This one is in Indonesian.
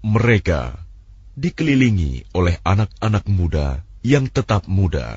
Mereka dikelilingi oleh anak-anak muda yang tetap muda.